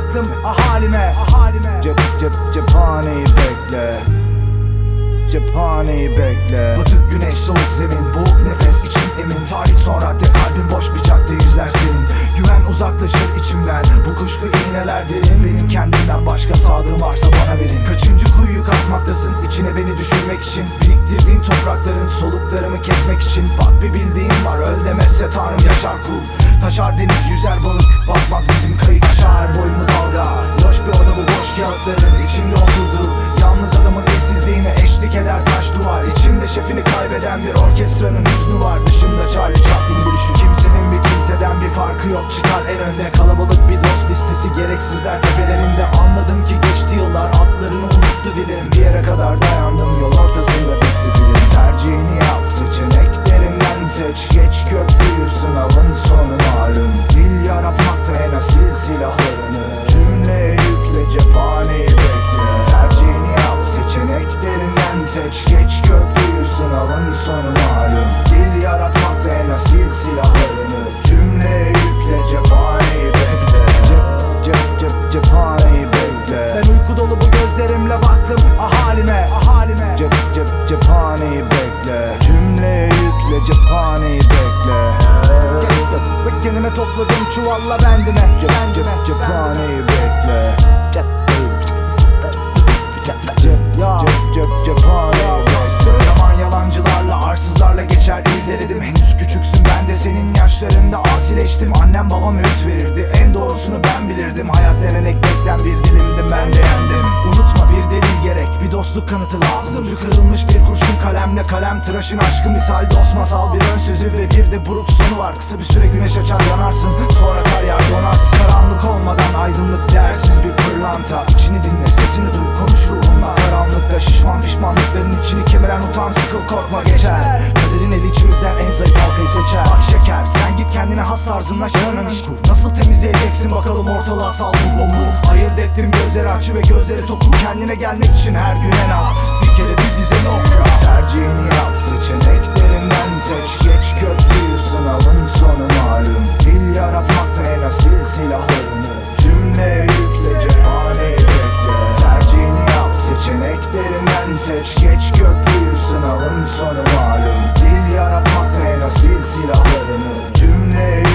baktım ahalime, ahalime. Cep cep cephaneyi bekle. Cephaneyi bekle. Batık güneş soğuk zemin. Boğuk nefes içim emin. Tarih sonra de kalbim boş bir cadde yüzler senin Güven uzaklaşır içimden. Bu kuşku iğneler derin. Benim kendimden başka sağdığım varsa bana verin. Kaçıncı kuyu kazmaktasın? İçine beni düşürmek için. Biriktirdiğin toprakların soluklarımı kesmek için. Bak bir bildiğin var öl demezse tanrım yaşar kul. Taşar deniz yüzer balık. Batmaz bizim kayık Aşar boyumu dalga. Loş bir oda bu boş kağıtların içinde oturduğu Yalnız adamın işsizliğine eşlik eder taş duvar. İçimde şefini kaybeden bir orkestranın hüznü var. Dışımda Charlie Chaplin gülüşü. Kimsenin bir kimseden bir farkı yok. Çıkar en önde kalabalık bir dost listesi. Gereksizler tepelerinde Anladım ki geçti yıllar. Atlarını unuttu asil silahlarını kendime topladım çuvalla bendime Cep cep cephaneyi bekle. Cep cep cep cep cep cephaneyi bekle. Zaman yalancılarla arsızlarla geçer irdeledim Henüz küçüksün ben de senin yaşlarında asileştim. Annem babam öğüt verirdi. En doğrusunu ben bilirdim. Hayat denen ekmekten bir dilimdim ben de dostluk kanıtı lazım. Ucu kırılmış bir kurşun kalemle kalem tıraşın aşkı misal. Dost masal Bir ön sözü ve bir de buruk sonu var. Kısa bir süre güneş açar yanarsın. Sonra kar yağar donarsın Karanlık olmadan aydınlık Dans tarzında şöyle bu Nasıl temizleyeceksin bakalım ortalığa sal bu bombu Ayırt ettim gözleri açı ve gözleri topu. Kendine gelmek için her gün en az Bir kere bir dizeni oku. Tercihini yap seçeneklerinden seç. Geç köprüyü sınavın sonu malum. Dil yaratmakta en asil silahlarını Cümleye yükle cephaneyi bekle. Tercihini yap seçeneklerinden seç. Geç köprüyü sınavın sonu malum. Dil yaratmakta en asil silahlarını Cümleye